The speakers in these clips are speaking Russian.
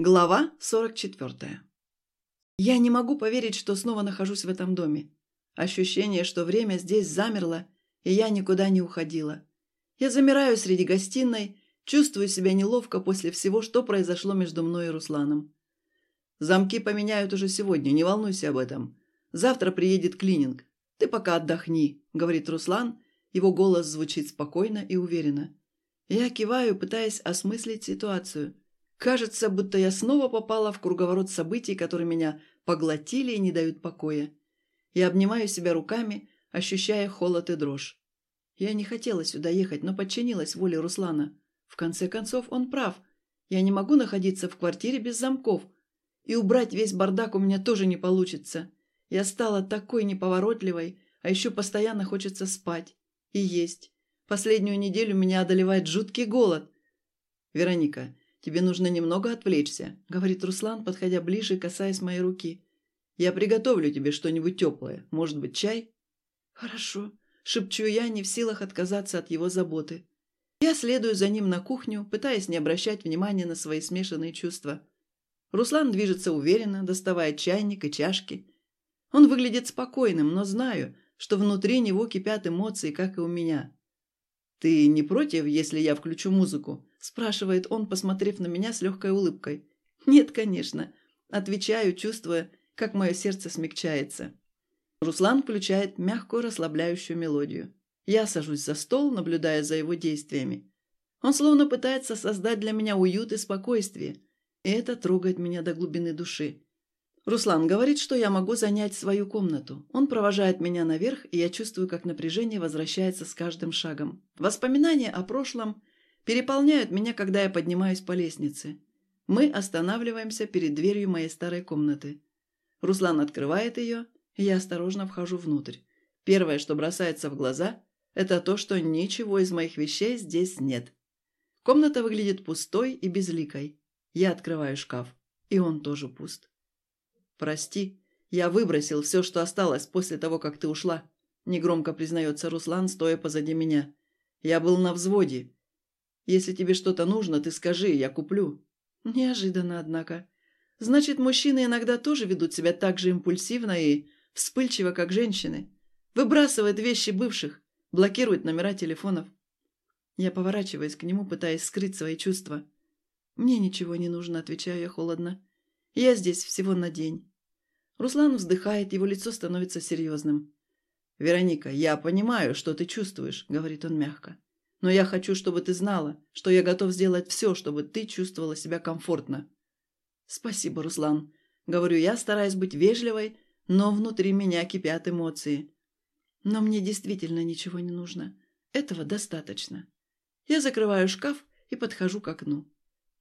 Глава 44. Я не могу поверить, что снова нахожусь в этом доме. Ощущение, что время здесь замерло, и я никуда не уходила. Я замираю среди гостиной, чувствую себя неловко после всего, что произошло между мной и Русланом. Замки поменяют уже сегодня, не волнуйся об этом. Завтра приедет клининг. Ты пока отдохни, говорит Руслан. Его голос звучит спокойно и уверенно. Я киваю, пытаясь осмыслить ситуацию – Кажется, будто я снова попала в круговорот событий, которые меня поглотили и не дают покоя. Я обнимаю себя руками, ощущая холод и дрожь. Я не хотела сюда ехать, но подчинилась воле Руслана. В конце концов, он прав. Я не могу находиться в квартире без замков. И убрать весь бардак у меня тоже не получится. Я стала такой неповоротливой, а еще постоянно хочется спать и есть. Последнюю неделю меня одолевает жуткий голод. Вероника, «Тебе нужно немного отвлечься», — говорит Руслан, подходя ближе и касаясь моей руки. «Я приготовлю тебе что-нибудь теплое. Может быть, чай?» «Хорошо», — шепчу я, не в силах отказаться от его заботы. Я следую за ним на кухню, пытаясь не обращать внимания на свои смешанные чувства. Руслан движется уверенно, доставая чайник и чашки. Он выглядит спокойным, но знаю, что внутри него кипят эмоции, как и у меня. «Ты не против, если я включу музыку?» – спрашивает он, посмотрев на меня с легкой улыбкой. «Нет, конечно», – отвечаю, чувствуя, как мое сердце смягчается. Руслан включает мягкую расслабляющую мелодию. Я сажусь за стол, наблюдая за его действиями. Он словно пытается создать для меня уют и спокойствие, и это трогает меня до глубины души. Руслан говорит, что я могу занять свою комнату. Он провожает меня наверх, и я чувствую, как напряжение возвращается с каждым шагом. Воспоминания о прошлом переполняют меня, когда я поднимаюсь по лестнице. Мы останавливаемся перед дверью моей старой комнаты. Руслан открывает ее, и я осторожно вхожу внутрь. Первое, что бросается в глаза, это то, что ничего из моих вещей здесь нет. Комната выглядит пустой и безликой. Я открываю шкаф, и он тоже пуст. «Прости, я выбросил все, что осталось после того, как ты ушла», — негромко признается Руслан, стоя позади меня. «Я был на взводе. Если тебе что-то нужно, ты скажи, я куплю». Неожиданно, однако. Значит, мужчины иногда тоже ведут себя так же импульсивно и вспыльчиво, как женщины. Выбрасывают вещи бывших, блокируют номера телефонов. Я поворачиваюсь к нему, пытаясь скрыть свои чувства. «Мне ничего не нужно», — отвечаю я холодно. Я здесь всего на день». Руслан вздыхает, его лицо становится серьезным. «Вероника, я понимаю, что ты чувствуешь», — говорит он мягко. «Но я хочу, чтобы ты знала, что я готов сделать все, чтобы ты чувствовала себя комфортно». «Спасибо, Руслан», — говорю я, стараясь быть вежливой, но внутри меня кипят эмоции. Но мне действительно ничего не нужно. Этого достаточно. Я закрываю шкаф и подхожу к окну.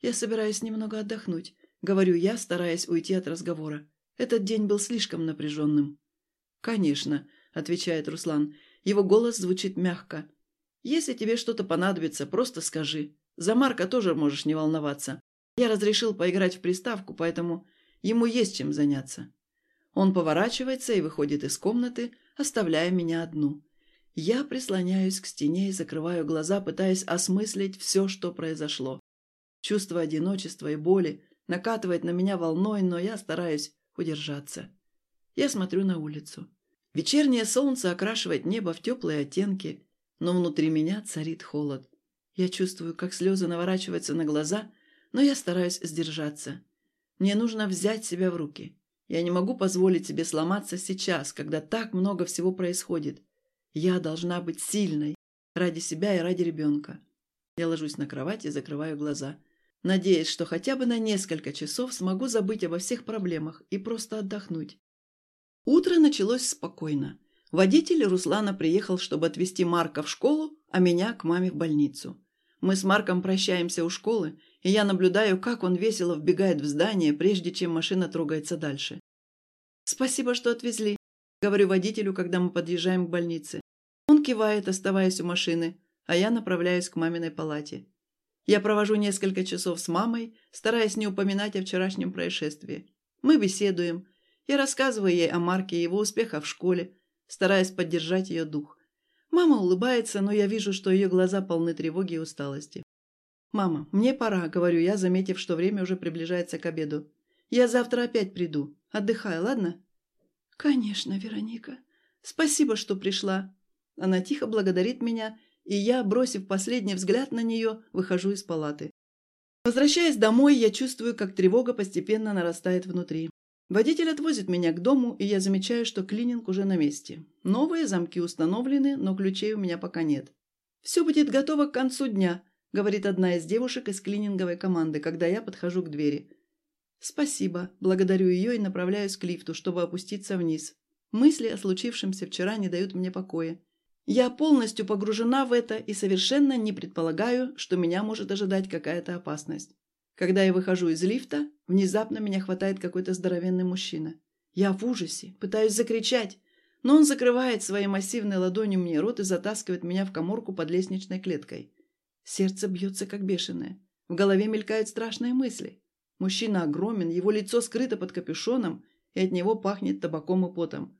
Я собираюсь немного отдохнуть, Говорю я, стараясь уйти от разговора. Этот день был слишком напряженным. «Конечно», — отвечает Руслан. Его голос звучит мягко. «Если тебе что-то понадобится, просто скажи. За Марка тоже можешь не волноваться. Я разрешил поиграть в приставку, поэтому ему есть чем заняться». Он поворачивается и выходит из комнаты, оставляя меня одну. Я прислоняюсь к стене и закрываю глаза, пытаясь осмыслить все, что произошло. Чувство одиночества и боли, накатывает на меня волной, но я стараюсь удержаться. Я смотрю на улицу. Вечернее солнце окрашивает небо в теплые оттенки, но внутри меня царит холод. Я чувствую, как слезы наворачиваются на глаза, но я стараюсь сдержаться. Мне нужно взять себя в руки. Я не могу позволить себе сломаться сейчас, когда так много всего происходит. Я должна быть сильной ради себя и ради ребенка. Я ложусь на кровать и закрываю глаза – надеясь, что хотя бы на несколько часов смогу забыть обо всех проблемах и просто отдохнуть. Утро началось спокойно. Водитель Руслана приехал, чтобы отвезти Марка в школу, а меня к маме в больницу. Мы с Марком прощаемся у школы, и я наблюдаю, как он весело вбегает в здание, прежде чем машина трогается дальше. «Спасибо, что отвезли», — говорю водителю, когда мы подъезжаем к больнице. Он кивает, оставаясь у машины, а я направляюсь к маминой палате. Я провожу несколько часов с мамой, стараясь не упоминать о вчерашнем происшествии. Мы беседуем. Я рассказываю ей о Марке и его успехах в школе, стараясь поддержать ее дух. Мама улыбается, но я вижу, что ее глаза полны тревоги и усталости. «Мама, мне пора», — говорю я, заметив, что время уже приближается к обеду. «Я завтра опять приду. Отдыхай, ладно?» «Конечно, Вероника. Спасибо, что пришла». Она тихо благодарит меня, и я, бросив последний взгляд на нее, выхожу из палаты. Возвращаясь домой, я чувствую, как тревога постепенно нарастает внутри. Водитель отвозит меня к дому, и я замечаю, что клининг уже на месте. Новые замки установлены, но ключей у меня пока нет. «Все будет готово к концу дня», — говорит одна из девушек из клининговой команды, когда я подхожу к двери. «Спасибо», — благодарю ее и направляюсь к лифту, чтобы опуститься вниз. Мысли о случившемся вчера не дают мне покоя. Я полностью погружена в это и совершенно не предполагаю, что меня может ожидать какая-то опасность. Когда я выхожу из лифта, внезапно меня хватает какой-то здоровенный мужчина. Я в ужасе, пытаюсь закричать, но он закрывает своей массивной ладонью мне рот и затаскивает меня в коморку под лестничной клеткой. Сердце бьется как бешеное. В голове мелькают страшные мысли. Мужчина огромен, его лицо скрыто под капюшоном, и от него пахнет табаком и потом.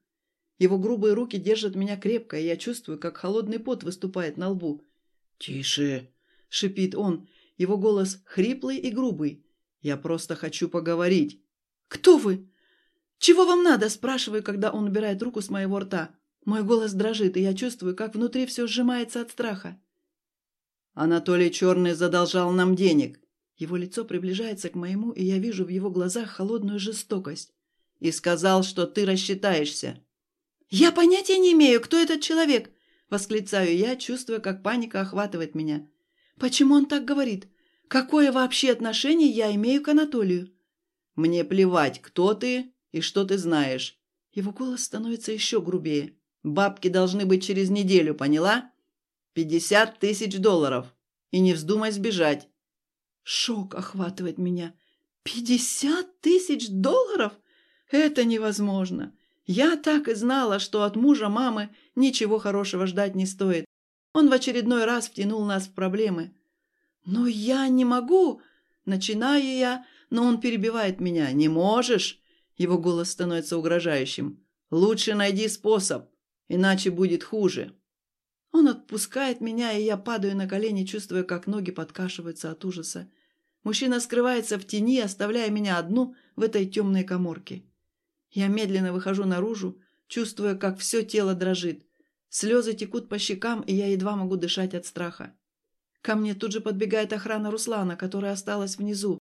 Его грубые руки держат меня крепко, и я чувствую, как холодный пот выступает на лбу. «Тише!» — шипит он. Его голос хриплый и грубый. «Я просто хочу поговорить». «Кто вы?» «Чего вам надо?» – спрашиваю, когда он убирает руку с моего рта. Мой голос дрожит, и я чувствую, как внутри все сжимается от страха. «Анатолий Черный задолжал нам денег». Его лицо приближается к моему, и я вижу в его глазах холодную жестокость. «И сказал, что ты рассчитаешься». «Я понятия не имею, кто этот человек!» – восклицаю я, чувствуя, как паника охватывает меня. «Почему он так говорит? Какое вообще отношение я имею к Анатолию?» «Мне плевать, кто ты «И что ты знаешь?» Его голос становится еще грубее. «Бабки должны быть через неделю, поняла? Пятьдесят тысяч долларов. И не вздумай сбежать». Шок охватывает меня. «Пятьдесят тысяч долларов? Это невозможно. Я так и знала, что от мужа мамы ничего хорошего ждать не стоит. Он в очередной раз втянул нас в проблемы. Но я не могу. Начинаю я, но он перебивает меня. Не можешь. Его голос становится угрожающим. «Лучше найди способ, иначе будет хуже». Он отпускает меня, и я падаю на колени, чувствуя, как ноги подкашиваются от ужаса. Мужчина скрывается в тени, оставляя меня одну в этой темной коморке. Я медленно выхожу наружу, чувствуя, как все тело дрожит. Слезы текут по щекам, и я едва могу дышать от страха. Ко мне тут же подбегает охрана Руслана, которая осталась внизу.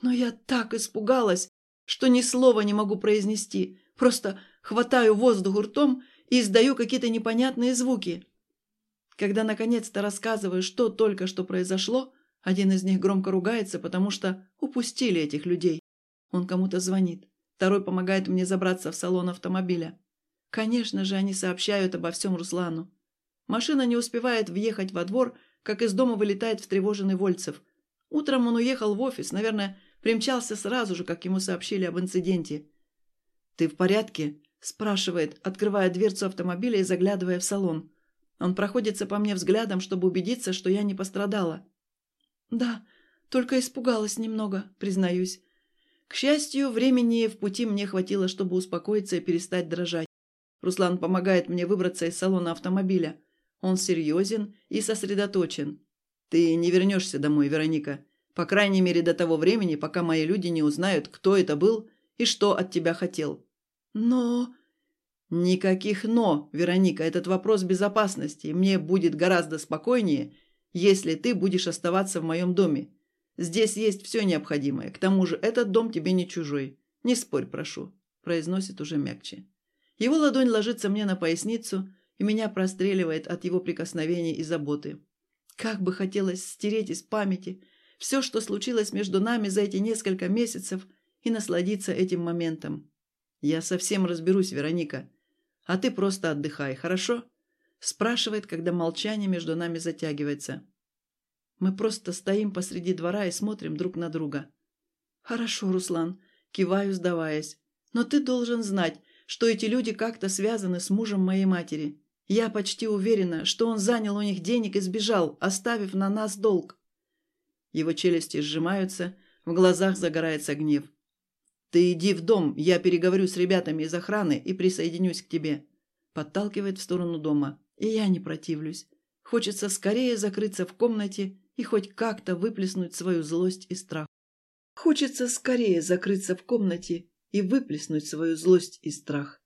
Но я так испугалась, что ни слова не могу произнести, просто хватаю воздух ртом и издаю какие-то непонятные звуки. Когда наконец-то рассказываю, что только что произошло, один из них громко ругается, потому что упустили этих людей. Он кому-то звонит. Второй помогает мне забраться в салон автомобиля. Конечно же, они сообщают обо всем Руслану. Машина не успевает въехать во двор, как из дома вылетает встревоженный Вольцев. Утром он уехал в офис, наверное, Примчался сразу же, как ему сообщили об инциденте. «Ты в порядке?» – спрашивает, открывая дверцу автомобиля и заглядывая в салон. Он проходится по мне взглядом, чтобы убедиться, что я не пострадала. «Да, только испугалась немного, признаюсь. К счастью, времени в пути мне хватило, чтобы успокоиться и перестать дрожать. Руслан помогает мне выбраться из салона автомобиля. Он серьезен и сосредоточен. «Ты не вернешься домой, Вероника. По крайней мере, до того времени, пока мои люди не узнают, кто это был и что от тебя хотел. Но... Никаких «но», Вероника, этот вопрос безопасности. Мне будет гораздо спокойнее, если ты будешь оставаться в моем доме. Здесь есть все необходимое. К тому же этот дом тебе не чужой. Не спорь, прошу», – произносит уже мягче. Его ладонь ложится мне на поясницу, и меня простреливает от его прикосновений и заботы. Как бы хотелось стереть из памяти – все, что случилось между нами за эти несколько месяцев, и насладиться этим моментом. «Я совсем разберусь, Вероника. А ты просто отдыхай, хорошо?» Спрашивает, когда молчание между нами затягивается. Мы просто стоим посреди двора и смотрим друг на друга. «Хорошо, Руслан», – киваю, сдаваясь. «Но ты должен знать, что эти люди как-то связаны с мужем моей матери. Я почти уверена, что он занял у них денег и сбежал, оставив на нас долг. Его челюсти сжимаются, в глазах загорается гнев. «Ты иди в дом, я переговорю с ребятами из охраны и присоединюсь к тебе». Подталкивает в сторону дома, и я не противлюсь. Хочется скорее закрыться в комнате и хоть как-то выплеснуть свою злость и страх. Хочется скорее закрыться в комнате и выплеснуть свою злость и страх.